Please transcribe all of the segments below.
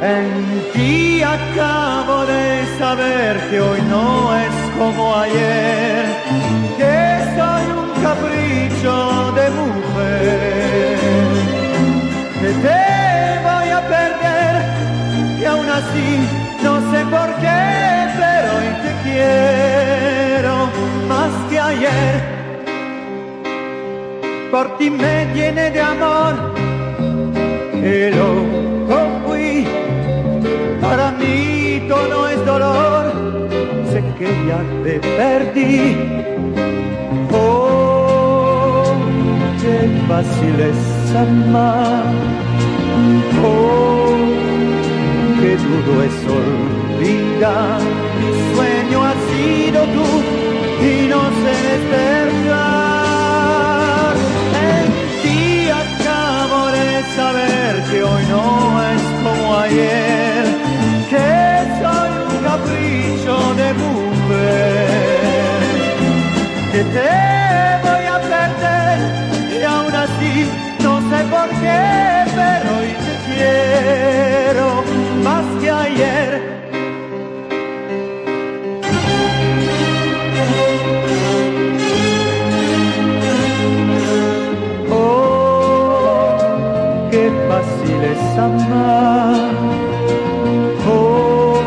En ti acabo de saber que hoy no es como ayer, que soy un capricho de mujer, que te voy a perder y aún así no sé por qué, pero hoy te quiero más que ayer. Por ti me llené de amor, el loco todo es dolor, sé que ya te perdí. Oh, qué fácil es amar. Oh, qué duro es olvidar. Mi sueño ha sido tú y no sé despertar. En ti acabo de saber que hoy no es como ayer que te voy a perder y aún así no sé por qué, pero hoy te quiero más que ayer. Oh, qué fácil es amar. Oh,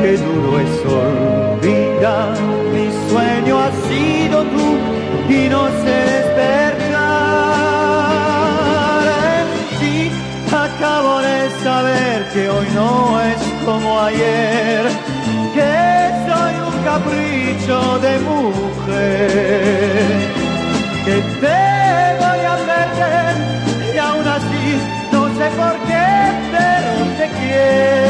qué duro es olvidar. y no sé despertar. Sí, acabo de saber que hoy no es como ayer, que soy un capricho de mujer, que te voy a perder y aún así no sé por qué, pero te quiero.